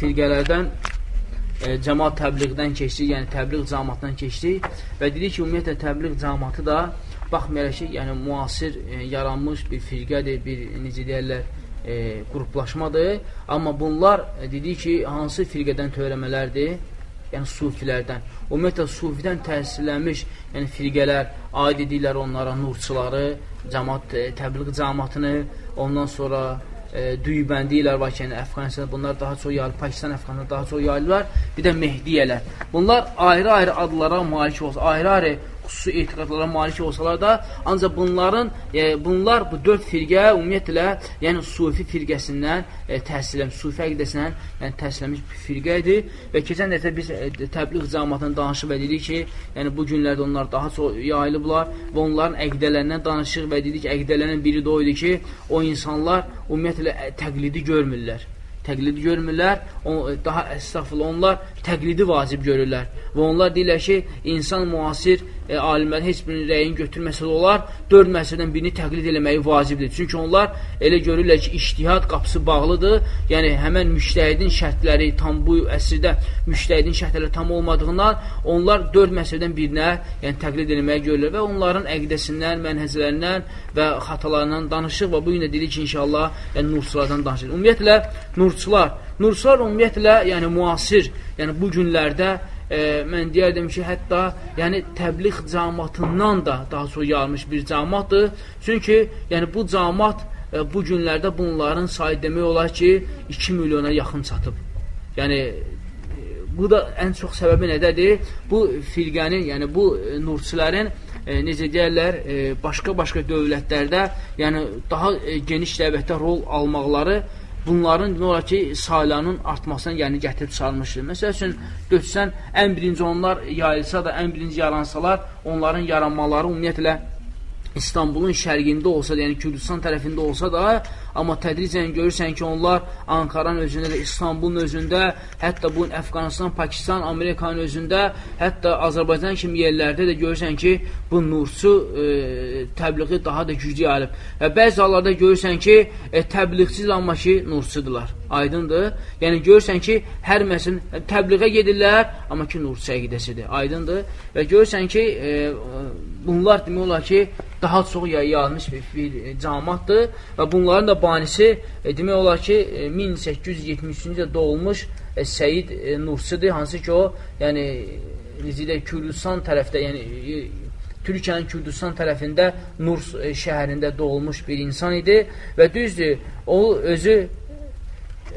firqələrdən e, cəmaat təbliğdən keçdik, yəni təbliğ cəmaatdan keçdik və dedik ki, ümumiyyətlə təbliğ cəmaatı da baxmayaraq ki, yəni müasir e, yaranmış bir firqədir, bir necə deyərlər, e, qruplaşmadır. Amma bunlar e, dedik ki, hansı firqədən törəmələrdir? Yəni sufilərdən. Ümumiyyətlə sufidən təsirlənmiş, yəni firqələr aid edirlər onlara nurçuları, cəmaat e, təbliğ cəmaatını, ondan sonra e, düybəndi ilə var ki, yəni Əfqanistanda bunlar daha çox yayılır, Pakistan, Əfqanistanda daha çox yayılırlar. Bir də Mehdiyələr. Bunlar ayrı-ayrı adlara malik olsa, ayrı-ayrı xüsusi etiqadlara malik olsalar da, ancaq bunların, e, bunlar bu dörd firqə ümumiyyətlə, yəni sufi firqəsindən e, təhsiləm, sufi əqidəsindən yəni təhsilənmiş bir firqə idi və keçən dəfə biz e, təbliğ cəmaatını danışıb və dedik ki, yəni bu günlərdə onlar daha çox yayılıblar və onların əqidələrindən danışıq və dedik ki, əqidələrindən biri də o idi ki, o insanlar ümumiyyətlə təqlidi görmürlər təqlidi görmürlər, o, daha əstəğfurullah, onlar təqlidi vacib görürlər. Və onlar deyirlər ki, insan müasir e, alimlərin heç birinin rəyini götürməsə də olar, dörd məsələdən birini təqlid eləməyi vacibdir. Çünki onlar elə görürlər ki, iştihad qapısı bağlıdır. Yəni, həmən müştəhidin şərtləri tam bu əsrdə müştəhidin şərtləri tam olmadığından onlar dörd məsələdən birinə yəni, təqlid eləməyi görürlər və onların əqdəsindən, mənhəzlərindən və xatalarından danışıq və bu gün də dedik ki, inşallah, yəni, nurçulardan danışıq. Ümumiyyətlə, nurçular, nurçular ümumiyyətlə, yəni müasir, yəni bu günlərdə e, mən deyərdim ki, hətta yəni təbliğ cəmaatından da daha çox yayılmış bir cəmaatdır. Çünki yəni bu cəmaat e, bu günlərdə bunların sayı demək olar ki, 2 milyona yaxın çatıb. Yəni bu da ən çox səbəbi nədədir? Bu firqənin, yəni bu nurçilərin e, necə deyərlər, e, başqa-başqa dövlətlərdə, yəni daha e, geniş dəvətdə rol almaqları bunların demək olar ki, saylarının artmasına yəni gətirib çıxarmışdır. Məsəl üçün, götürsən, ən birinci onlar yayılsa da, ən birinci yaransalar, onların yaranmaları ümumiyyətlə İstanbulun şərqində olsa da, yəni Kürdistan tərəfində olsa da, amma tədricən görürsən ki, onlar Ankaranın özündə də, İstanbulun özündə, hətta bu Əfqanistan, Pakistan, Amerikanın özündə, hətta Azərbaycan kimi yerlərdə də görürsən ki, bu nursu e, təbliği daha da güclü yayılıb. Və bəzi hallarda görürsən ki, e, təbliğsiz amma ki, nursudurlar. Aydındır? Yəni görürsən ki, hər məsələn təbliğə gedirlər, amma ki, nursu əqidəsidir. Aydındır? Və görürsən ki, e, bunlar demək olar ki, daha çox yayılmış bir, bir cəmatdır və bunların da banisi e, demək olar ki, e, 1873-cü ildə doğulmuş e, Səyid e, Nursidir, hansı ki o, yəni necə Kürdistan tərəfdə, yəni e, Türkiyənin Kürdistan tərəfində Nurs e, şəhərində doğulmuş bir insan idi. Və düzdür, o özü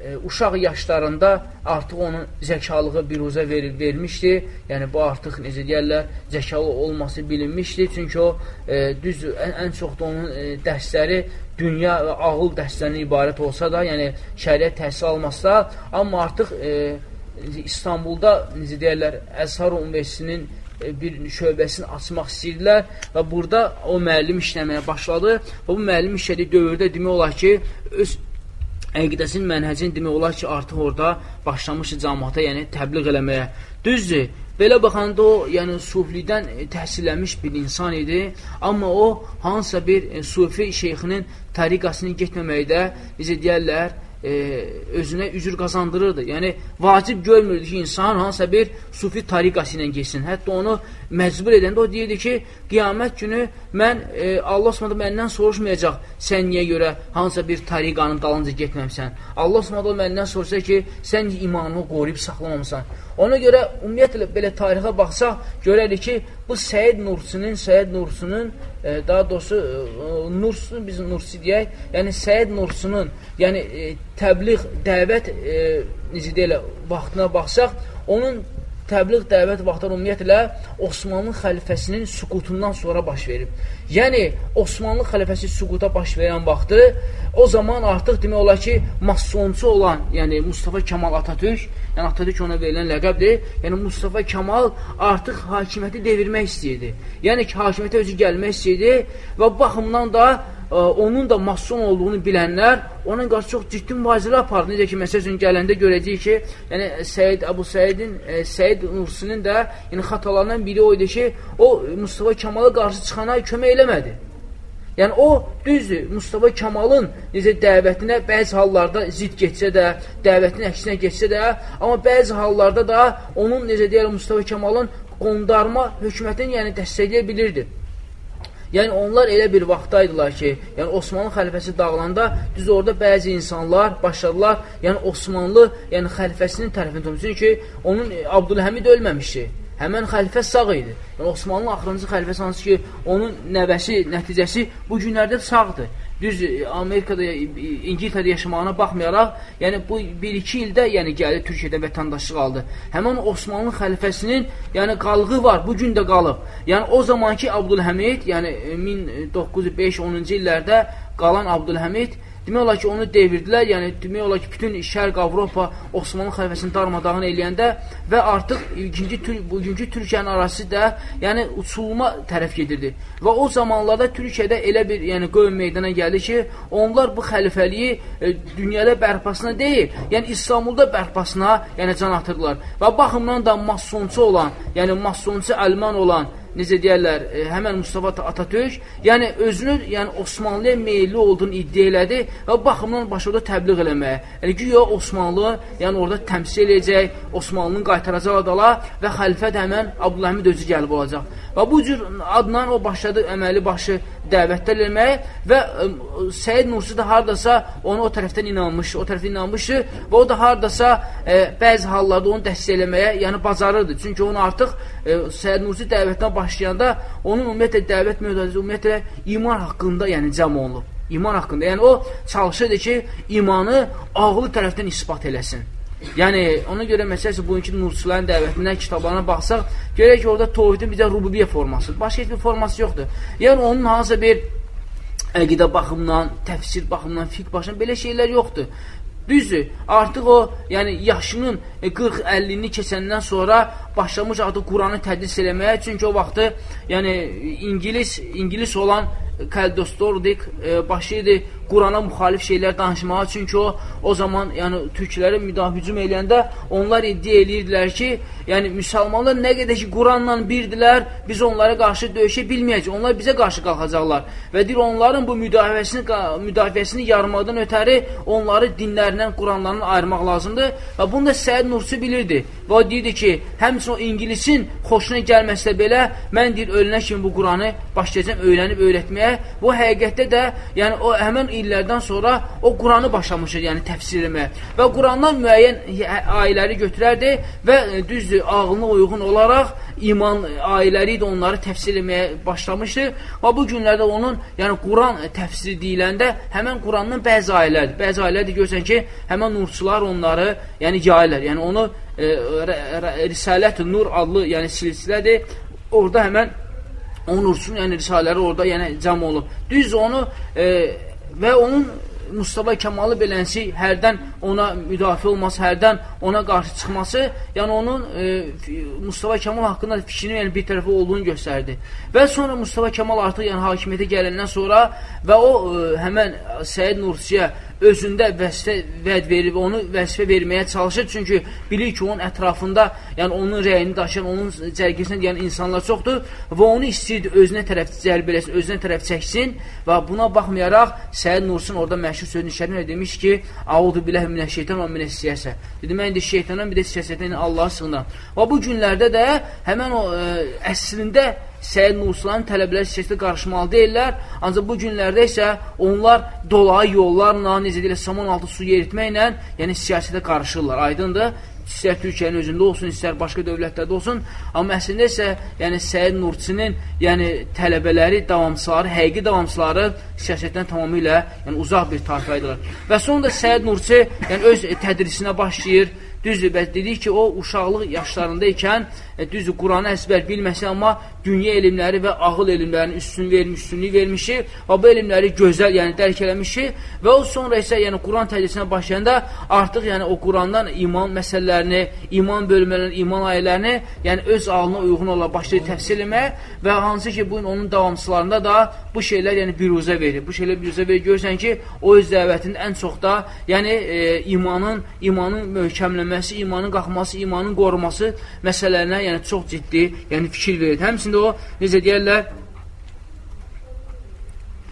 e, uşaq yaşlarında artıq onun zəkalığı biruzə ver, vermişdi. Yəni, bu artıq, necə deyərlər, zəkalı olması bilinmişdi. Çünki o, e, düz, ən, ən çox da onun e, dərsləri dünya və ağıl dərslərindən ibarət olsa da, yəni şəriət təhsil almasa, amma artıq e, İstanbulda, necə deyərlər, Əzhar Universitetinin e, bir şöbəsini açmaq istəyirdilər və burada o müəllim işləməyə başladı və bu müəllim işlədiyi dövrdə demək olar ki, öz əqidəsinin mənhəcini demək olar ki, artıq orada başlamışdı cəmaata, yəni təbliğ eləməyə. Düzdür, belə baxanda o, yəni suflidən e, təhsillənmiş bir insan idi, amma o, hansısa bir e, sufi şeyxinin tariqasını getməməkdə, necə deyərlər, e, özünə üzür qazandırırdı. Yəni, vacib görmürdü ki, insan hansısa bir sufi tariqası ilə geçsin. Hətta onu məcbur edəndə o deyirdi ki, qiyamət günü mən, e, Allah s.ə. məndən soruşmayacaq, sən niyə görə hansısa bir tariqanın dalınca getməmsən. Allah s.ə. məndən soruşsa ki, sən imanını qoruyub saxlamamısan. Ona görə, ümumiyyətlə, belə tarixə baxsaq, görərik ki, bu Səid Nursinin, Səid Nursunun e, daha doğrusu e, Nursu biz Nursi deyək, yəni Səid Nursunun, yəni e, təbliğ, dəvət e, necə deyilə, vaxtına baxsaq, onun təbliğ dəvət vaxtları ümumiyyətlə Osmanlı xəlifəsinin süqutundan sonra baş verib. Yəni, Osmanlı xəlifəsi süquta baş verən vaxtı, o zaman artıq demək olar ki, masonçu olan, yəni Mustafa Kemal Atatürk, yəni Atatürk ona verilən ləqəbdir. Yəni Mustafa Kemal artıq hakimiyyəti devirmək istəyirdi. Yəni ki, hakimiyyətə özü gəlmək istəyirdi və baxımdan da onun da mason olduğunu bilənlər ona qarşı çox ciddi mübarizələr apardı. Necə ki, məsəl üçün gələndə görəcəyik ki, yəni Səid Əbu Səidin, e, Səid Nursinin də yəni xatalarından biri o idi ki, o Mustafa Kemala qarşı çıxana kömək eləmədi. Yəni o düzdür, Mustafa Kamalın necə dəvətinə bəzi hallarda zid getsə də, dəvətin əksinə getsə də, amma bəzi hallarda da onun necə deyirəm Mustafa Kamalın qondarma hökumətin yəni dəstəkləyə bilirdi. Yəni onlar elə bir vaxtdaydılar ki, yəni Osmanlı xəlifəsi dağılanda düz orada bəzi insanlar başladılar, yəni Osmanlı, yəni xəlifəsinin tərəfini tutmuş. Çünki onun Abdülhəmid ölməmişdi. Həmən xəlifə sağ idi. Yəni, Osmanlı axırıncı xəlifəsi hansı ki, onun nəvəsi, nəticəsi bu günlərdə sağdır. Düz Amerikada, İngiltərədə yaşamağına baxmayaraq, yəni bu 1-2 ildə yəni gəldi Türkiyədə vətəndaşlıq aldı. Həmin Osmanlı xəlifəsinin yəni qalığı var, bu gün də qalıb. Yəni o zamanki Abdülhəmid, yəni 1905-10-cu illərdə qalan Abdülhəmid Demək olar ki, onu devirdilər, yəni demək olar ki, bütün Şərq Avropa Osmanlı xəlifəsini darmadağın eləyəndə və artıq ikinci bugünkü Türkiyənin arası da, yəni uçulma tərəf gedirdi. Və o zamanlarda Türkiyədə elə bir, yəni qövm meydana gəldi ki, onlar bu xəlifəliyi e, dünyada bərpasına deyil, yəni İstanbulda bərpasına, yəni can atırdılar. Və baxımdan da masonçu olan, yəni masonçu əlman olan necə deyərlər, e, həmən Mustafa Atatürk, yəni özünü, yəni Osmanlıya meyilli olduğunu iddia elədi və baxımdan başladı təbliğ eləməyə. Yəni güya Osmanlı, yəni orada təmsil edəcək, Osmanlının qaytaracaq adala və xəlifə də həmən Abdülhəmid özü gəlib olacaq. Və bu cür adla o başladı əməli başı dəvətlər eləməyə və Səid Nursi də hardasa onu o tərəfdən inanmışdı, o tərəfdən inanmışdı və o da hardasa ə, bəzi hallarda onu dəstəkləməyə, yəni bacarırdı. Çünki onu artıq ə, Səid Nursi dəvətinə başlayanda onun ümumiyyətlə dəvət müddəsi ümumiyyətlə iman haqqında, yəni cəm olunub. İman haqqında. Yəni o çalışırdı ki, imanı ağlı tərəfdən isbat eləsin. Yəni, ona görə məsələsi bugünkü nurçuların dəvətindən kitablarına baxsaq, görək ki, orada tovhidin bizə rububiyyə forması, başqa heç bir forması yoxdur. Yəni, onun hansısa bir əqidə baxımdan, təfsir baxımdan, fiqh baxımdan belə şeylər yoxdur. Düzdür, artıq o, yəni yaşının 40-50-ni keçəndən sonra başlamış artıq Quranı tədris eləməyə, çünki o vaxtı, yəni İngilis, İngilis olan Kəldostordik e, başı idi Qurana müxalif şeylər danışmağa, çünki o o zaman yəni türklərə müdafiə hücum eləyəndə onlar iddia eləyirdilər ki, yəni müsəlmanlar nə qədər ki Quranla birdilər, biz onlara qarşı döyüşə bilməyəcəyik. Onlar bizə qarşı qalxacaqlar. Və deyir onların bu müdafiəsini müdafiəsini yarmadan ötəri onları dinlərindən, Quranlarından ayırmaq lazımdır. Və bunu da Səid Nursi bilirdi. Və o deyirdi ki, həmçinin o İngilisin xoşuna gəlməsə belə, mən deyir ölünə kimi bu Quranı başlayacağam öyrənib öyrətməyə. Bu həqiqətdə də, yəni o həmin illərdən sonra o Quranı başlamışdır, yəni təfsir etməyə. Və Qurandan müəyyən ayələri götürərdi və e, düzdür, ağlına uyğun olaraq iman ayələri də onları təfsir etməyə başlamışdı. Və bu günlərdə onun, yəni Quran təfsiri deyiləndə həmən Quranın bəzi ayələrdir. Bəzi ayələrdir görsən ki, həmən nurçular onları, yəni yayırlar. Yəni onu e, Risalət-ı Nur adlı, yəni silsilədir. Orada həmən o nursun, yəni risalələri orada yəni cəm olub. Düz onu e, və onun Mustafa Kemalı belənsi hərdən ona müdafiə olması, hərdən ona qarşı çıxması, yəni onun e, Mustafa Kemal haqqında fikrinin yəni, bir tərəfi olduğunu göstərdi. Və sonra Mustafa Kemal artıq yəni, hakimiyyətə gələndən sonra və o e, həmən Səid Nursiyə özündə vəzifə vəd verib, onu vəzifə verməyə çalışır. Çünki bilir ki, onun ətrafında, yəni onun rəyini daşıyan, onun cərgəsinə deyən insanlar çoxdur və onu istəyirdi özünə tərəf cəlb eləsin, özünə tərəf çəksin və buna baxmayaraq Səid Nursun orada məşhur sözünü şərhlə demiş ki, Audu biləh minə şeytan və minə siyəsə. Dedi, mən indi şeytandan bir də siyasətdən Allah'a sığınıram. Və bu günlərdə də həmən o ə, e, əslində Səid Nursuların tələbələri siyasətə qarışmalı deyirlər, ancaq bu günlərdə isə onlar dolayı yollarla, necə deyirlər, saman altı su yeritməklə, yəni siyasətə qarışırlar, aydındır. İstər Türkiyənin özündə olsun, istər başqa dövlətlərdə olsun, amma əslində isə yəni Səid Nurçinin yəni tələbələri, davamçıları, həqiqi davamçıları siyasətdən tamamilə yəni uzaq bir tayfaydılar. Və sonra da Səid Nurçi yəni öz tədrisinə başlayır. Düzdür, bəs dedik ki, o uşaqlıq yaşlarında ikən e, düzdür, Quranı əzbər bilməsə, amma dünya elmləri və ağıl elmlərinin üstün vermiş, üstünlük vermişik və bu elmləri gözəl, yəni dərk eləmişik və o sonra isə yəni Quran tədrisinə başlayanda artıq yəni o Qurandan iman məsələlərini, iman bölmələrini, iman ayələrini yəni öz ağlına uyğun olaraq başlayır təfsir eləməyə və hansı ki, bugün onun davamçılarında da bu şeylər yəni biruzə verir. Bu şeylər biruzə verir. Görürsən ki, o öz dəvətində ən çox da yəni e, imanın, imanın möhkəmləməsi, imanın qalxması, imanın qoruması məsələlərinə yəni çox ciddi, yəni fikir verir. Həmçində o, necə deyərlər,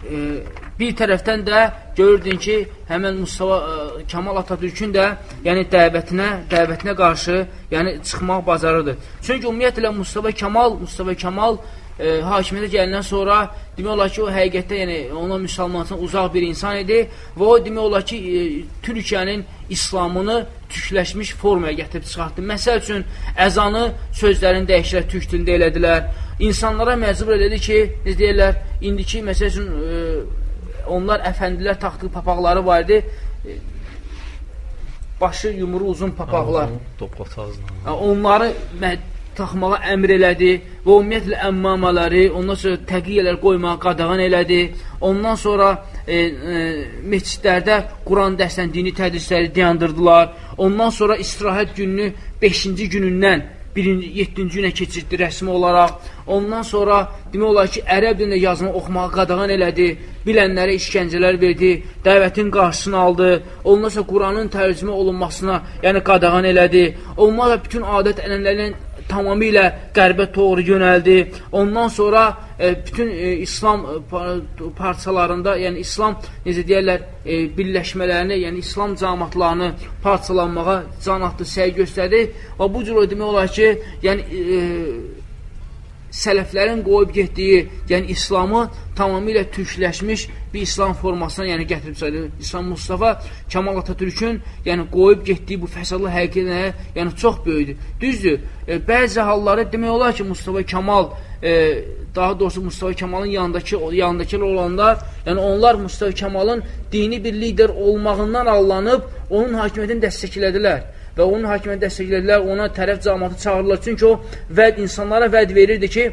e, bir tərəfdən də görürdün ki, həmən Mustafa ə, Kamal Atatürkün də yəni dəvətinə, dəvətinə qarşı yəni çıxmaq bacarırdı. Çünki ümumiyyətlə Mustafa Kamal, Mustafa Kamal ə, hakimiyyətə gələndən sonra demək olar ki, o həqiqətdə yəni ona müsəlmanlıqdan uzaq bir insan idi və o demək olar ki, ə, Türkiyənin İslamını türkləşmiş formaya gətirib çıxartdı. Məsəl üçün əzanı sözlərini dəyişdirə türk dilində elədilər. İnsanlara məcbur elədi ki, necə deyirlər, indiki məsəl üçün ə, onlar əfəndilər taxtığı papaqları var idi. Başı yumru uzun papaqlar. Onları taxmağa əmr elədi və ümumiyyətlə əmmamaları, ondan sonra təqiyyələr qoymağa qadağan elədi. Ondan sonra e, e, meçidlərdə Quran dərsdən dini tədrisləri dayandırdılar. Ondan sonra istirahət gününü 5-ci günündən birinci, yeddinci günə keçirdi rəsmi olaraq. Ondan sonra demək olar ki, ərəb dilində yazını oxumağa qadağan elədi, bilənlərə işgəncələr verdi, dəvətin qarşısını aldı, ondan sonra Quranın tərcümə olunmasına yəni qadağan elədi. Onlar da bütün adət ənənlərinin tamamilə qərbə doğru yönəldi. Ondan sonra bütün e, İslam e, parçalarında, yəni İslam necə deyirlər, e, birləşmələrini, yəni İslam cəmaatlarını parçalanmağa can atdı, səy göstərdi. Və bu cür demək olar ki, yəni e, sələflərin qoyub getdiyi, yəni İslamı tamamilə türkləşmiş bir İslam formasına yəni gətirib sayılır. İslam Mustafa Kemal Atatürkün yəni qoyub getdiyi bu fəsadlı həqiqətə yəni çox böyükdür. Düzdür, e, bəzi halları demək olar ki, Mustafa Kemal e, daha doğrusu Mustafa Kemalın yanındakı yanındakılar olanlar, yəni onlar Mustafa Kemalın dini bir lider olmağından allanıb onun hakimiyyətini dəstəklədilər və onun hakimiyyətini dəstəklədilər, ona tərəf cəmatı çağırırlar. Çünki o vəd insanlara vəd verirdi ki,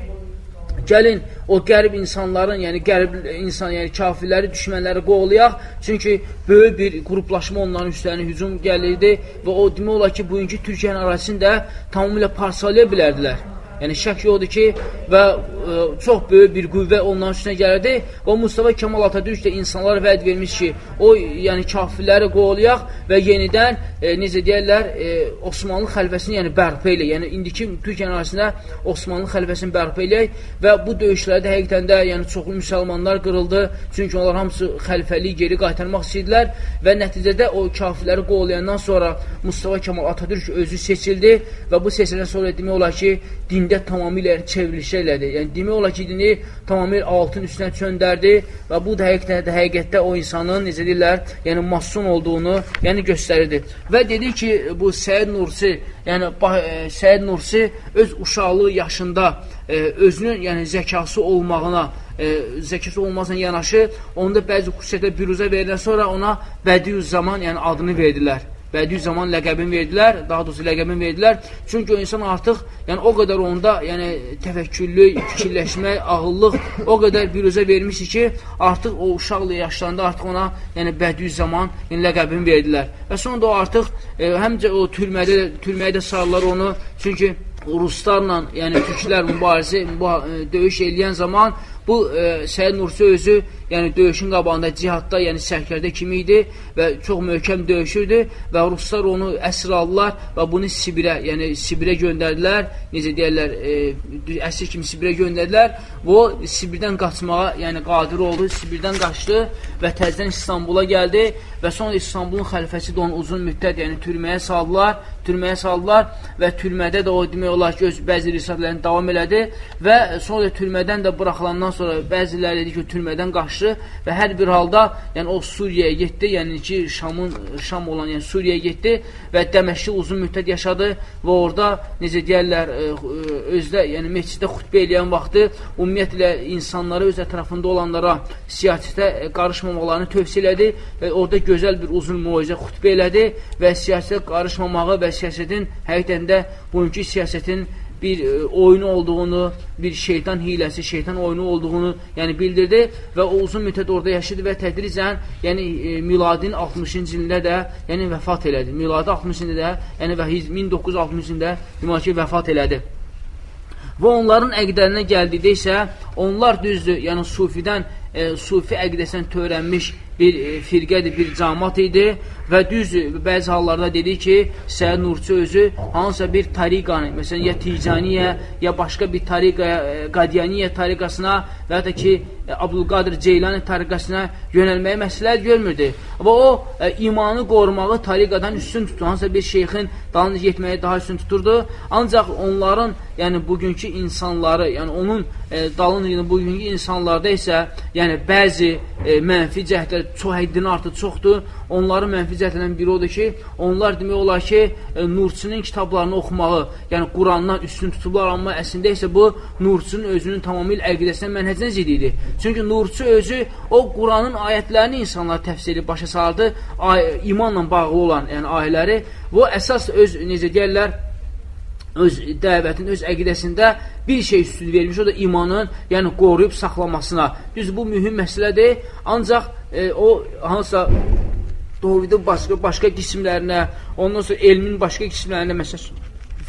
gəlin o qərib insanların, yəni qərib insan, yəni kafirləri, düşmənləri qoğulayaq. Çünki böyük bir qruplaşma onların üstlərinə hücum gəlirdi və o demək olar ki, bugünkü Türkiyənin arasını da tamamilə parçalaya bilərdilər. Yəni şək yoxdur ki, və ə, e, çox böyük bir qüvvə onların üstünə gəlirdi. Və Mustafa Kemal Atatürk də insanlara vəd vermiş ki, o yəni kafirləri qovalayaq və yenidən e, necə deyirlər, e, Osmanlı xəlifəsini yəni bərpa eləyək. Yəni indiki Türkiyə arasında Osmanlı xəlifəsini bərpa eləyək və bu döyüşlərdə həqiqətən də yəni çoxlu müsəlmanlar qırıldı. Çünki onlar hamısı xəlifəliyi geri qaytarmaq istəyirdilər və nəticədə o kafirləri qovalayandan sonra Mustafa Kemal Atatürk özü seçildi və bu seçiləndən sonra demək olar ki, dində tamamilə çevrilişə elədi. Yəni, demək olar ki, dini tamamilə altın üstünə çöndərdi və bu da həqiqətdə, həqiqətdə o insanın, necə deyirlər, yəni mason olduğunu yəni göstərirdi. Və dedi ki, bu Səid Nursi, yəni e, Səid Nursi öz uşaqlığı yaşında e, özünün yəni zəkası olmağına e, zəkası olmasına yanaşı, onda bəzi xüsusiyyətlə büruzə veriləndən sonra ona Bədiüz zaman yəni adını verdilər. Bədüzzaman ləqəbini verdilər, daha doğrusu ləqəbini verdilər. Çünki o insan artıq, yəni o qədər onda, yəni təfəkkürlük, fikirləşmək, ağıllıq o qədər büruzə vermişdi ki, artıq o uşaqla yaşlandı, artıq ona, yəni Bədüzzaman yəni, ləqəbini verdilər. Və sonra da o artıq e, həmcə o türmədə, türməyə də sarlar onu, çünki ruslarla, yəni türklər mübarizə, müba döyüş eləyən zaman bu e, Səid Nursi özü yəni döyüşün qabağında cihadda, yəni sərkərdə kimi idi və çox möhkəm döyüşürdü və ruslar onu əsir aldılar və bunu Sibirə, yəni Sibirə göndərdilər. Necə deyirlər, e, əsir kimi Sibirə göndərdilər və o Sibirdən qaçmağa, yəni qadir oldu. Sibirdən qaçdı və təzədən İstanbula gəldi və sonra İstanbulun xəlifəsi də onu uzun müddət, yəni türməyə saldılar, türməyə saldılar və türmədə də o demək olar ki, öz bəzi risadələrini davam elədi və sonra türmədən də buraxılandan sonra bəziləri dedi ki, türmədən qaçdı və hər bir halda, yəni o Suriyaya getdi, yəni ki, Şamın Şam olan, yəni Suriyaya getdi və Dəməşqdə uzun müddət yaşadı və orada necə deyirlər, e, e, özdə, yəni məsciddə xutbə eləyən vaxtı ümumiyyətlə insanlara öz ətrafında olanlara siyasətə e, qarışmamaqlarını tövsiyə elədi və orada gözəl bir uzun muizə xutbə elədi və siyasətə qarışmamağı və siyasətin həqiqətən də bugünkü siyasətin bir e, oyunu olduğunu, bir şeytan hiləsi, şeytan oyunu olduğunu yəni bildirdi və o uzun müddət orada yaşadı və tədricən yəni e, miladin 60-cı ilində də yəni vəfat elədi. Miladi 60-cı ildə yəni və 1960-cı ildə ki, vəfat elədi. Və onların əqdərinə gəldikdə isə onlar düzdür, yəni sufidən, e, sufi əqdəsindən törənmiş bir e, firqədir, bir camat idi və düz bəzi hallarda dedi ki, Səyyid Nurçu özü hansısa bir tariqanı, məsələn, ya Ticaniyə, ya başqa bir tariqa, e, Qadiyaniyə tariqasına və ya da ki, e, Abdülqadir Ceylani tariqasına yönəlməyə məsləhət görmürdü. Və o, e, imanı qorumağı tariqadan üstün tutur. Hansısa bir şeyxin dalınca getməyi daha üstün tuturdu. Ancaq onların, yəni bugünkü insanları, yəni onun e, dalınca bugünkü insanlarda isə, yəni bəzi e, mənfi cəhdlər çox həddin artıq çoxdur. Onların mənfi cəhətlərindən biri odur ki, onlar demək olar ki, e, Nurçinin kitablarını oxumağı, yəni Qurandan üstün tutublar, amma əslində isə bu Nurçunun özünün tamamilə əqidəsinə mənhəcinə zid idi. Çünki Nurçu özü o Quranın ayətlərini insanlara təfsir edib başa saldı, imanla bağlı olan yəni ayələri. Bu əsas öz, necə deyərlər, öz dəvətin, öz əqidəsində bir şey üstün vermiş, o da imanın, yəni qoruyub saxlamasına. Düz bu mühüm məsələdir, ancaq e, o hansısa Tovhidin başqa, başqa qismlərinə, ondan sonra elmin başqa qismlərinə, məsələn,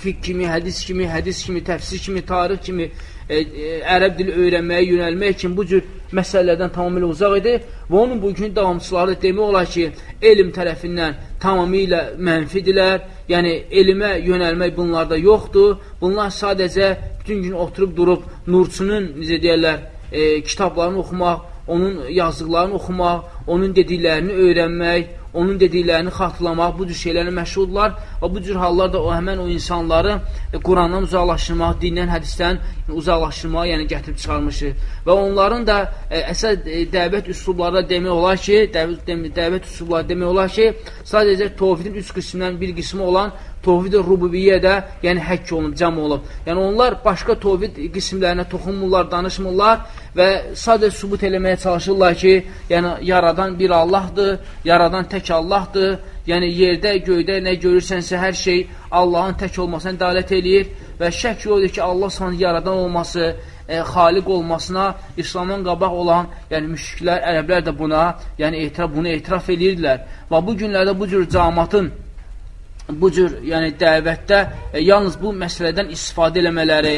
fiqh kimi, hədis kimi, hədis kimi, təfsir kimi, tarix kimi, e, e, ərəb dili öyrənməyə yönəlmək kimi bu cür məsələlərdən tamamilə uzaq idi və onun bugün davamçıları demək olar ki, elm tərəfindən tamamilə mənfidirlər, yəni elmə yönəlmək bunlarda yoxdur, bunlar sadəcə bütün gün oturub durub Nurçunun, necə deyərlər, e, kitablarını oxumaq, onun yazdıqlarını oxumaq, onun dediklərini öyrənmək, onun dediklərini xatırlamaq, bu cür şeylərlə məşğuldurlar və bu cür hallar da o həmən o insanları e, Qurandan uzaqlaşdırmaq, dindən, hədisdən uzaqlaşdırmağa yəni gətirib çıxarmışdır. Və onların da e, əsas e, dəvət üslubları demək olar ki, dəvət, dəvət üslubları demək olar ki, sadəcə tovhidin üç qismindən bir qismi olan tovhid-i rububiyyədə, yəni həkk olunub, cəm olub. Yəni onlar başqa tovhid qismlərinə toxunmurlar, danışmırlar və sadəcə sübut eləməyə çalışırlar ki, yəni yaradan bir Allahdır, yaradan tək Allahdır. Yəni yerdə, göydə nə görürsənsə hər şey Allahın tək olmasına dəlalət eləyir və şək yoxdur ki, Allah sana yaradan olması, e, xaliq olmasına İslamdan qabaq olan, yəni müşriklər, ərəblər də buna, yəni etiraf, bunu etiraf edirdilər. Və bu günlərdə bu cür camatın bu cür yəni dəvətdə e, yalnız bu məsələdən istifadə eləmələri,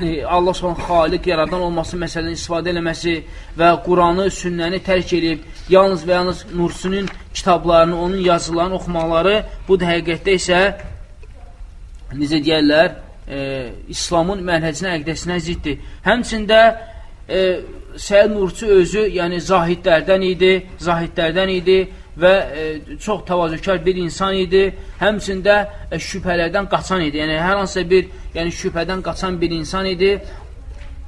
e, Allah Subhanahu xaliq yaradan olması məsələdən istifadə eləməsi və Quranı, sünnəni tərk edib yalnız və yalnız Nursunun kitablarını, onun yazılarını oxumaları bu da həqiqətdə isə necə deyərlər, e, İslamın mənhəcinə, əqdəsinə ziddir. Həmçində e, Səyyid Nurçu özü, yəni zahidlərdən idi, zahidlərdən idi və e, çox təvazökar bir insan idi. Həmçində e, şübhələrdən qaçan idi. Yəni hər hansısa bir yəni şübhədən qaçan bir insan idi.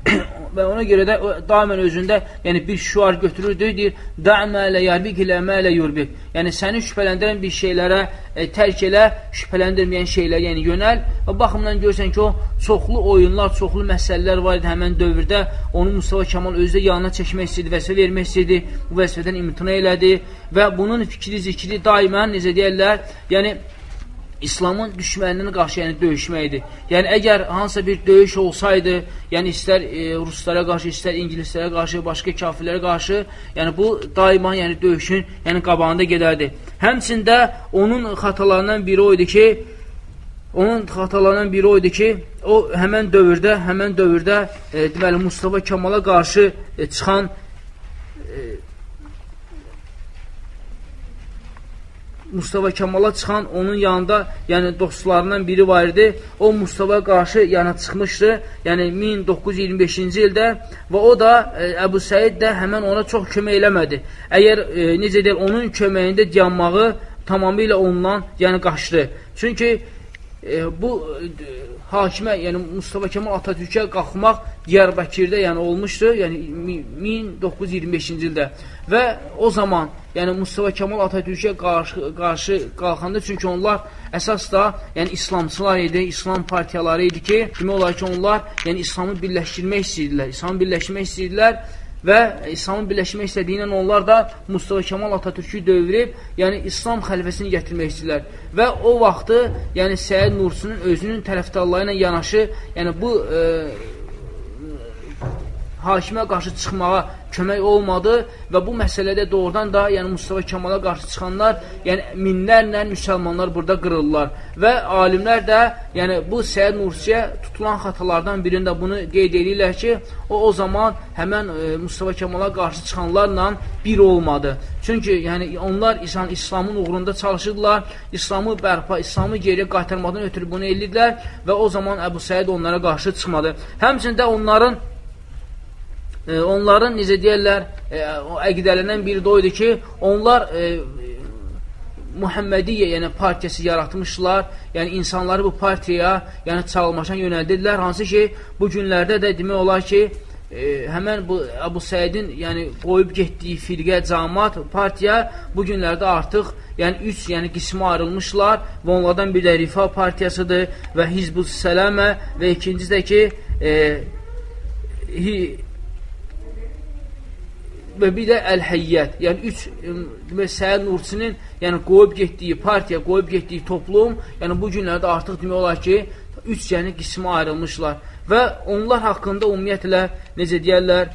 və ona görə də o, daimən özündə yəni bir şüar götürürdü, deyir, "Da'ma la yarbik ila ma la yurbik." Yəni səni şübhələndirən bir şeylərə e, tərk elə, şübhələndirməyən şeylərə yəni yönəl. Və baxımdan görsən ki, o çoxlu oyunlar, çoxlu məsələlər var idi həmin dövrdə. Onu Mustafa Kemal özü də yanına çəkmək istəyirdi, vəzifə vermək istəyirdi. Bu vəzifədən imtina elədi və bunun fikri, zikri daimən necə deyirlər, yəni İslamın düşməninin qarşı yəni döyüşməkdir. Yəni əgər hansısa bir döyüş olsaydı, yəni istər e, ruslara qarşı, istər ingilislərə qarşı, başqa kafirlərə qarşı, yəni bu daima yəni döyüşün yəni qabağında gedərdi. Həmçində onun xatalarından biri o idi ki, onun xatalarından biri o idi ki, o həmən dövrdə, həmən dövrdə e, deməli Mustafa Kemala qarşı e, çıxan Mustafa Kemala çıxan onun yanında, yəni dostlarından biri var idi. O Mustafa qarşı yana çıxmışdı, yəni 1925-ci ildə və o da e, Əbu Səid də həmən ona çox kömək eləmədi. Əgər e, necə deyir, onun köməyində dayanmağı tamamilə ondan yəni qaçdı. Çünki e, bu e, hakimə, yəni Mustafa Kemal Atatürkə qalxmaq Diyarbəkirdə yəni olmuşdu, yəni 1925-ci ildə. Və o zaman yəni Mustafa Kemal Atatürkə qarşı, qarşı qalxanda çünki onlar əsas da yəni İslamçılar idi, İslam partiyaları idi ki, demək olar ki, onlar yəni İslamı birləşdirmək istəyirdilər, İslamı birləşdirmək istəyirdilər və İslamı birləşmək istədiyindən onlar da Mustafa Kemal Atatürkü dövrüb, yəni İslam xəlifəsini gətirmək istəyirlər. Və o vaxtı, yəni Səyyid Nursunun özünün tərəfdarları ilə yanaşı, yəni bu e, hakimə qarşı çıxmağa kömək olmadı və bu məsələdə doğrudan da, yəni Mustafa Kemala qarşı çıxanlar, yəni minlərlə müsəlmanlar burada qırılırlar və alimlər də, yəni bu Səyyid Nursiyə tutulan xatalardan birində bunu qeyd edirlər ki, o o zaman həmən e, Mustafa Kemala qarşı çıxanlarla bir olmadı. Çünki yəni onlar İslam, İslamın uğrunda çalışırdılar, İslamı bərpa, İslamı geriyə qaytarmadan ötürü bunu eləyirlər və o zaman Əbu Səid onlara qarşı çıxmadı. Həmçində onların e, onların necə deyərlər, e, əqidələrindən biri də o idi ki, onlar e, Muhammediyyə, yəni partiyası yaratmışlar. Yəni insanları bu partiyaya, yəni çalmaşan yönəldirlər. Hansı ki, bu günlərdə də demək olar ki, e, həmən bu Əbu Səidin yəni qoyub getdiyi firqə, cəmaət, partiya bu günlərdə artıq yəni üç yəni qismə ayrılmışlar və onlardan biri də Rifa partiyasıdır və Hizbus Sələmə və ikincisi də ki, e, hi, və bir də Əl-Həyyət, yəni üç demək Səhər Nursinin yəni qoyub getdiyi partiya, qoyub getdiyi toplum, yəni bu günlərdə artıq demək olar ki, üç yəni qismə ayrılmışlar. Və onlar haqqında ümumiyyətlə necə deyərlər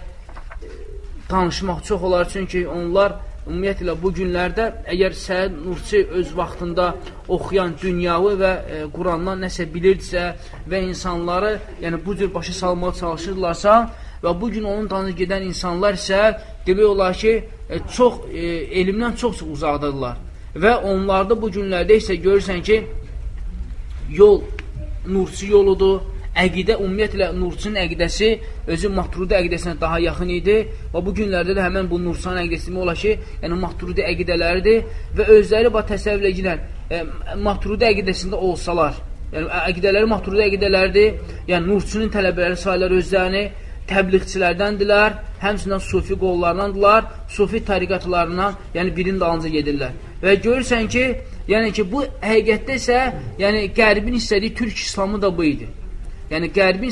danışmaq çox olar, çünki onlar ümumiyyətlə bu günlərdə əgər Səhər Nursi öz vaxtında oxuyan dünyavi və e, Qurandan nəsə bilirdisə və insanları yəni bu cür başa salmağa çalışırlarsa və bu gün onun tanı gedən insanlar isə demək olar ki, e, çox e, elmdən çox-çox uzaqdırlar. Və onlarda bu günlərdə isə görürsən ki, yol nurçu yoludur, əqidə ümumiyyətlə nurçunun əqidəsi özü maturidi əqidəsinə daha yaxın idi və bu günlərdə də həmən bu nursan əqidəsi ola ki, yəni maturidi əqidələridir və özləri bax təsəvvür edirlər, e, maturidi əqidəsində olsalar, yəni əqidələri maturidi əqidələrdir, yəni nurçunun tələbələri sayılar özlərini, təbliğçilərdəndirlər, həmçindən sufi qollardandılar, sufi tariqatlarına, yəni birinin dalınca gedirlər. Və görürsən ki, yəni ki, bu həqiqətdə isə, yəni qərbin istədiyi türk İslamı da bu idi. Yəni qərbin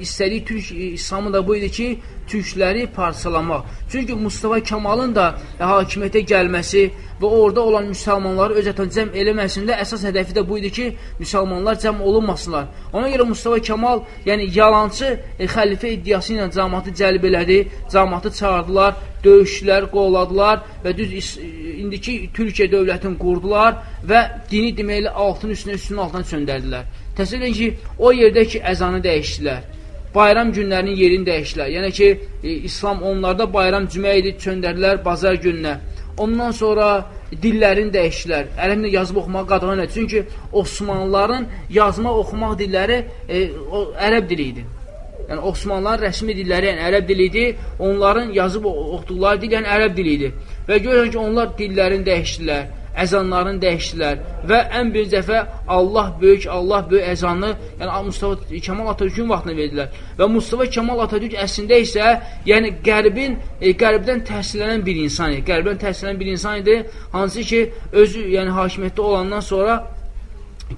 istədiyi, türk İslamı da bu idi ki, türkləri parçalamaq. Çünki Mustafa Kemalın da hakimiyyətə gəlməsi və orada olan müsəlmanları öz ətrafına cəm eləməsində əsas hədəfi də bu idi ki, müsəlmanlar cəm olunmasınlar. Ona görə Mustafa Kemal, yəni yalançı e, xəlifə iddiası ilə cəmatı cəlb elədi, cəmatı çağırdılar, döyüşdülər, qovladılar və düz indiki Türkiyə dövlətini qurdular və dini deməklə altın üstünə, üstünün altına çöndərdilər. Təsəvvür ki, o yerdə ki, əzanı dəyişdilər bayram günlərinin yerini dəyişdilər. Yəni ki, e, İslam onlarda bayram cümə idi, çöndərdilər bazar gününə. Ondan sonra dillərini dəyişdilər. Ərəblə yazıb oxumaq qadağan edir. Çünki Osmanlıların yazma oxumaq dilləri e, o, ərəb dili idi. Yəni Osmanlıların rəsmi dilləri yəni ərəb dili idi. Onların yazıb oxuduqları dil yəni ərəb dili idi. Və görürsən ki, onlar dillərini dəyişdilər əzanlarını dəyişdilər və ən bir dəfə Allah böyük, Allah böyük əzanı, yəni Mustafa Kemal Atatürkün vaxtına verdilər. Və Mustafa Kemal Atatürk əslində isə, yəni qərbin, e, qərbdən təhsillənən bir insan idi. Qərbdən təhsillənən bir insan idi, hansı ki, özü, yəni hakimiyyətdə olandan sonra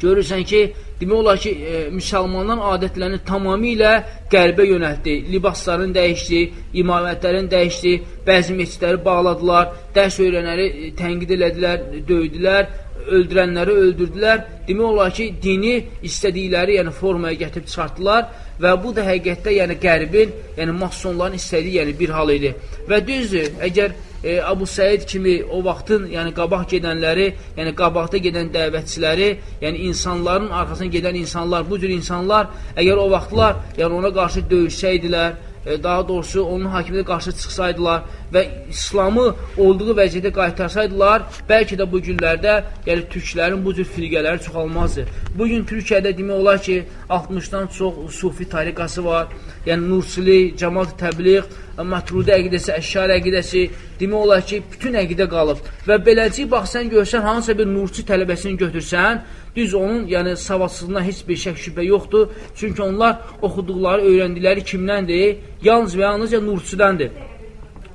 görürsən ki, demək olar ki, e, müsəlmanların adətlərini tamamilə qərbə yönəltdi. Libasların dəyişdi, imamətlərin dəyişdi, bəzi meçidləri bağladılar, dərs öyrənləri e, tənqid elədilər, döydülər, öldürənləri öldürdülər. Demək olar ki, dini istədikləri, yəni formaya gətirib çıxartdılar və bu da həqiqətdə yəni qərbin, yəni masonların istədiyi yəni bir hal idi. Və düzdür, əgər e, Abu Səid kimi o vaxtın, yəni qabaq gedənləri, yəni qabaqda gedən dəvətçiləri, yəni insanların arxasına gedən insanlar, bu cür insanlar, əgər o vaxtlar, yəni ona qarşı döyüşsəydilər, e, daha doğrusu onun hakimiyyətinə qarşı çıxsaydılar və İslamı olduğu vəziyyətə qaytarsaydılar, bəlkə də bu günlərdə yəni türklərin bu cür firqələri çoxalmazdı. Bugün Türkiyədə demək olar ki, 60-dan çox sufi tariqası var, yəni Nursili, Cəmal Təbliğ, Matrudi əqidəsi, Əşşar əqidəsi, demək olar ki, bütün əqidə qalıb. Və beləcək, bax, sən görsən, hansısa bir nurçu tələbəsini götürsən, düz onun, yəni savadsızlığına heç bir şək şübhə yoxdur. Çünki onlar oxuduqları, öyrəndikləri kimdəndir? Yalnız və yalnızca nurçudəndir.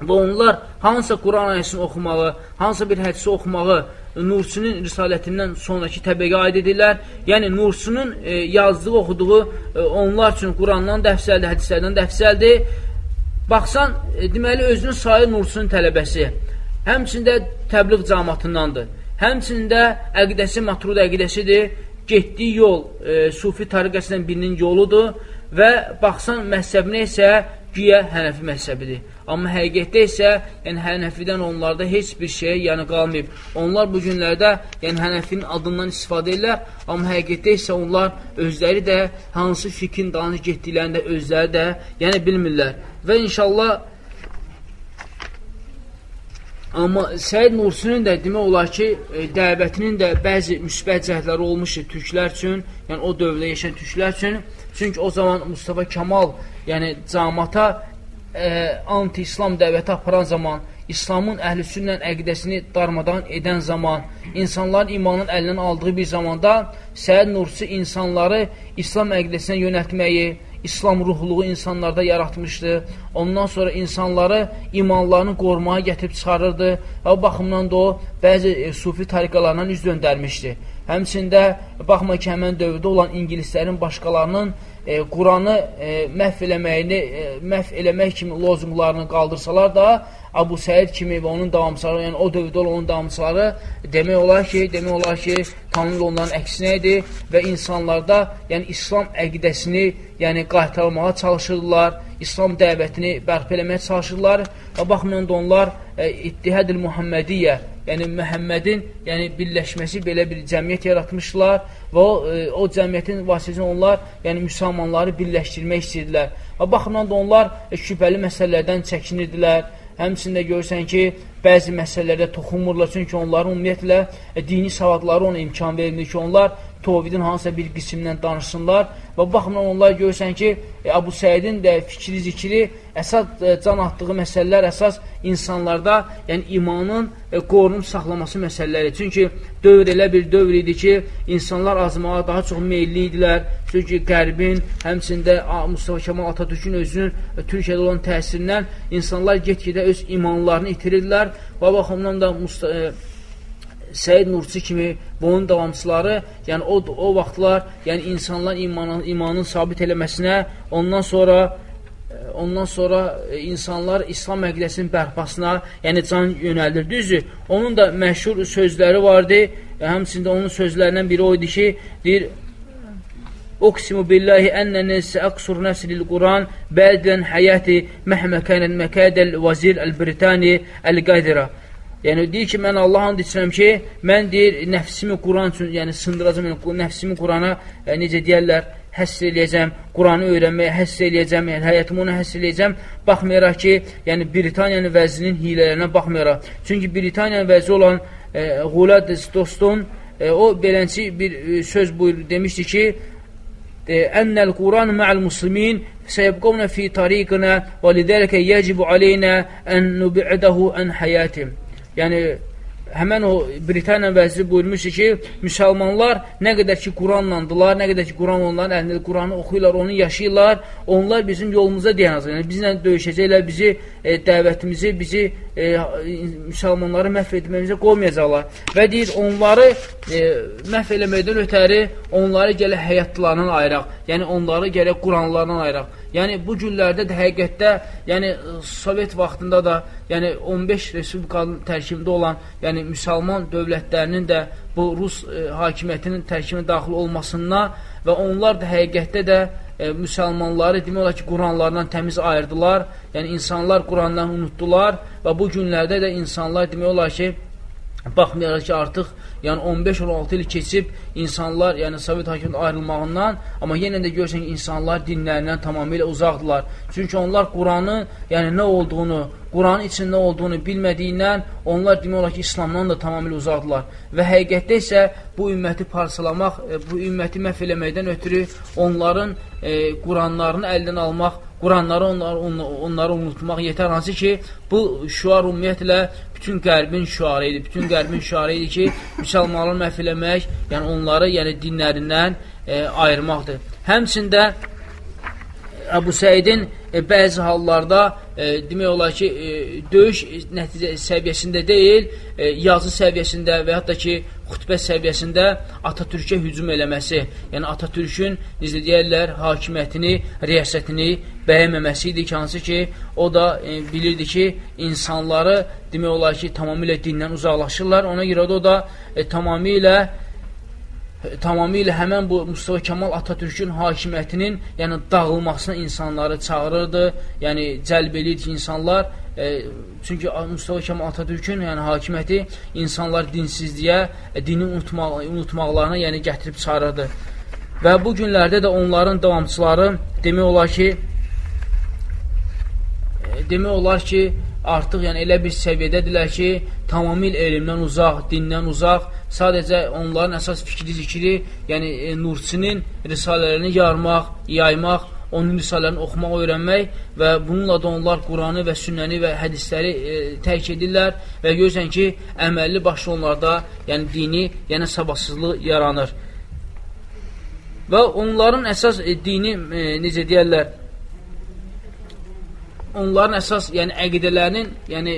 Və onlar hansısa Quran ayəsini oxumağı, hansısa bir hədisi oxumağı, Nurçunun risalətindən sonraki təbəqə aid edirlər. Yəni, Nurçunun e, yazdığı, oxuduğu e, onlar üçün Qurandan dəfsəldir, hədislərdən dəfsəldir. Baxsan, e, deməli, özünün sayı Nurçunun tələbəsi. Həmçində təbliğ camatındandır. Həmçində əqidəsi Matrud əqidəsidir. Getdiyi yol e, Sufi tariqəsindən birinin yoludur və baxsan məhzəbinə isə güya hənəfi məzhəbidir. Amma həqiqətdə isə yəni, hənəfidən onlarda heç bir şey yəni, qalmayıb. Onlar bu günlərdə yəni, hənəfinin adından istifadə edirlər, amma həqiqətdə isə onlar özləri də hansı fikrin danış getdiklərində özləri də yəni, bilmirlər. Və inşallah Amma Səid Nursinin də demək olar ki, e, dəvətinin də bəzi müsbət cəhətləri olmuşdur türklər üçün, yəni o dövrdə yaşayan türklər üçün. Çünki o zaman Mustafa Kemal, yəni camata e, anti-İslam dəvəti aparan zaman, İslamın əhl-i sünnən əqidəsini darmadan edən zaman, insanların imanın əlindən aldığı bir zamanda Səid Nursi insanları İslam əqidəsinə yönətməyi, İslam ruhluğu insanlarda yaratmışdı. Ondan sonra insanları imanlarını qorumaya gətirib çıxarırdı. O baxımdan da o bəzi e, sufi tariqalarından üz döndərmişdi. Həmçində baxma ki, həmən dövrdə olan ingilislərin başqalarının e, Quranı e, məhv eləməyini, e, məhv eləmək kimi lozunqlarını qaldırsalar da, Abu Səid kimi və onun davamçıları, yəni o dövrdə olan davamçıları demək olar ki, demək olar ki, tamamilə onların əksinə idi və insanlarda, yəni İslam əqidəsini, yəni qaytarmağa çalışırdılar, İslam dəvətini bərpa eləməyə çalışırlar və baxmayın da onlar e, İttihad-ül Muhammediyyə, yəni Məhəmmədin yəni birləşməsi belə bir cəmiyyət yaratmışlar və o, e, o cəmiyyətin vasitəsilə onlar yəni müsəlmanları birləşdirmək istəyirdilər. Və baxımdan da onlar e, şübhəli məsələlərdən çəkinirdilər Həmçində görürsən ki, bəzi məsələlərdə toxunmurlar, çünki onların ümumiyyətlə e, dini savadları ona imkan vermir ki, onlar tovhidin hansısa bir qismindən danışsınlar və baxımdan onlar görürsən ki, e, Əbu Səidin də fikri zikri əsas e, can atdığı məsələlər əsas insanlarda, yəni imanın e, qorunub saxlaması məsələləri. Çünki dövr elə bir dövr idi ki, insanlar azmağa daha çox meyilli idilər. Çünki Qərbin, həmçində Mustafa Kemal Atatürkün özünün e, Türkiyədə olan təsirindən insanlar get-gedə öz imanlarını itirirlər və baxımdan da Mustafa Səid Nursi kimi və onun davamçıları, yəni o, o vaxtlar yəni insanlar imanın, imanın sabit eləməsinə, ondan sonra ondan sonra e, insanlar İslam əqidəsinin bərpasına, yəni can yönəldir. Düzdür, onun da məşhur sözləri vardı. E, həmçində onun sözlərindən biri o idi ki, deyir, Uqsimu billahi ennəni səəqsur nəslil Quran bədilən həyəti məhməkənən məkədəl vazir əl-Britani əl-Qadira. Yəni deyir ki, mən Allah and içirəm ki, mən deyir nəfsimi Quran üçün, yəni sındıracam, yəni nəfsimi Qurana e, necə deyərlər, həsr eləyəcəm, Quranı öyrənməyə həsr eləyəcəm, yəni həyatımı ona həsr eləyəcəm. Baxmayaraq ki, yəni Britaniyanın vəzinin hilələrinə baxmayaraq. Çünki Britaniyanın vəzi olan e, Qulad Dostun e, o belənçi bir e, söz buyur demişdi ki, Ennel Quran ma'al muslimin seyebqavna fi tariqina və lidəlikə yəcibu aleyna ən nubi'dahu ən həyatim. Həmən o Britaniya vəziri buyurmuşdu ki, müsəlmanlar nə qədər ki Quranlandılar, nə qədər ki Quran onların əlində Quranı oxuyurlar, onu yaşayırlar, onlar bizim yolumuza dayanacaq. Yəni bizlə döyüşəcəklər, bizi e, dəvətimizi, bizi e, müsəlmanları məhv etməyimizə qoymayacaqlar. Və deyir, onları e, məhv eləməkdən ötəri onları gələ həyatlarından ayıraq. Yəni onları gələ Quranlarından ayıraq. Yəni bu günlərdə də həqiqətdə, yəni Sovet vaxtında da, yəni 15 respublikanın tərkibində olan, yəni müsəlman dövlətlərinin də bu Rus e, hakimiyyətinin tərkibinə daxil olmasından və onlar da həqiqətdə də e, müsəlmanları demək olar ki, Quranlardan təmiz ayırdılar. Yəni insanlar Qurandan unutdular və bu günlərdə də insanlar demək olar ki, baxmayaraq ki, artıq yəni 15-16 il keçib insanlar, yəni Sovet hakimiyyətindən ayrılmağından, amma yenə də görürsən ki, insanlar dinlərindən tamamilə uzaqdılar. Çünki onlar Quranın, yəni nə olduğunu, Quranın içində olduğunu bilmədiyindən onlar demək olar ki, İslamdan da tamamilə uzaqdılar. Və həqiqətdə isə bu ümməti parçalamaq, e, bu ümməti məhv eləməkdən ötürü onların e, Quranlarını əldən almaq Quranları onları, onları unutmaq yetər. Hansı ki, bu şüar ümumiyyətlə bütün qərbin şüarı idi. Bütün qərbin şüarı idi ki, müsəlmanları məhv eləmək, yəni onları yəni dinlərindən e, ayırmaqdır. Həmçində Əbu Səidin e, bəzi hallarda e, demək olar ki, e, döyüş nəticə səviyyəsində deyil, e, yazı səviyyəsində və hətta ki, xütbə səviyyəsində Atatürkə hücum eləməsi, yəni Atatürkün, necə deyərlər, hakimiyyətini, riyasətini bəyənməməsi idi ki, hansı ki, o da e, bilirdi ki, insanları demək olar ki, tamamilə dindən uzaqlaşırlar, ona görə də o da e, tamamilə tamamilə həmən bu Mustafa Kemal Atatürkün hakimiyyətinin yəni dağılmasına insanları çağırırdı, yəni cəlb edir ki, insanlar e, çünki Mustafa Kemal Atatürkün yəni hakimiyyəti insanlar dinsizliyə, e, dini unutmaq, unutmaqlarına yəni gətirib çağırırdı. Və bu günlərdə də onların davamçıları demək olar ki, e, demək olar ki, artıq yəni elə bir səviyyədədirlər ki, tamamilə elmdən uzaq, dindən uzaq, sadəcə onların əsas fikri zikri, yəni e, Nursinin risalələrini yarmaq, yaymaq, onun risalələrini oxumaq, öyrənmək və bununla da onlar Quranı və sünnəni və hədisləri e, tərk edirlər və görürsən ki, əməlli başlı onlarda yəni dini, yəni sabahsızlıq yaranır. Və onların əsas e, dini, e, necə deyərlər, onların əsas, yəni əqidələrinin, yəni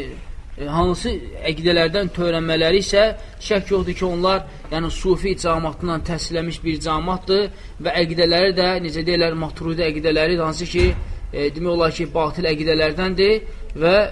e, hansı əqidələrdən törənmələri isə şək yoxdur ki, onlar yəni sufi camatından təhsilləmiş bir camatdır və əqidələri də, necə deyirlər, maturidi əqidələri hansı ki, e, demək olar ki, batil əqidələrdəndir və e,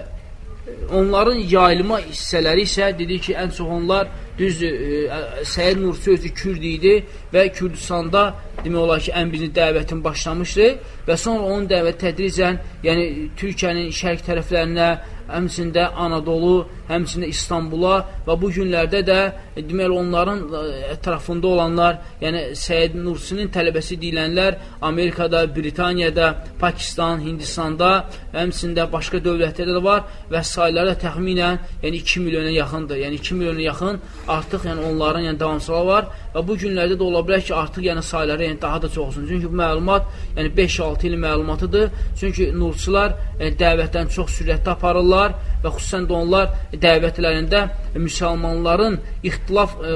onların yayılma hissələri isə dedi ki, ən çox onlar düzdür, e, Səyid Nursi özü Kürd idi və Kürdistanda demək olar ki, ən birinci dəvətin başlamışdı və sonra onun dəvəti tədricən, yəni Türkiyənin şərq tərəflərinə, həmçində Anadolu, həmçində İstanbula və bu günlərdə də e, deməli onların e, ətrafında olanlar, yəni Səid Nursinin tələbəsi deyilənlər Amerikada, Britaniyada, Pakistan, Hindistanda, həmçində başqa dövlətlərdə də var və sayları da təxminən yəni 2 milyona yaxındır. Yəni 2 milyona yaxın artıq yəni onların yəni davamçıları var və bu günlərdə də ola bilər ki, artıq yəni sayları yəni daha da çox olsun. Çünki bu məlumat yəni 5-6 il məlumatıdır. Çünki nurçular yəni, dəvətdən çox sürətli aparırlar və xüsusən də onlar dəvətlərində müsəlmanların ixtilaf e,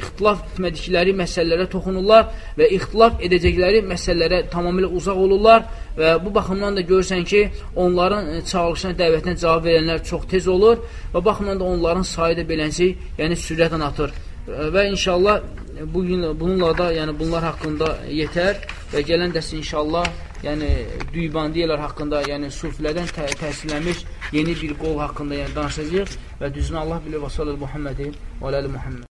ixtilaf etmədikləri məsələlərə toxunurlar və ixtilaf edəcəkləri məsələlərə tamamilə uzaq olurlar və bu baxımdan da görürsən ki, onların e, çağırışına, dəvətinə cavab verənlər çox tez olur və baxımdan da onların sayı da beləncə, yəni sürətlə atır. Və inşallah bugün bununla da, yəni bunlar haqqında yetər və gələn dərs inşallah yəni düybandiyələr haqqında, yəni sufilərdən tə təsirlənmiş yeni bir qol haqqında yəni danışacağıq və düzünü Allah bilir və sallallahu Muhammedi və aləli Muhammed.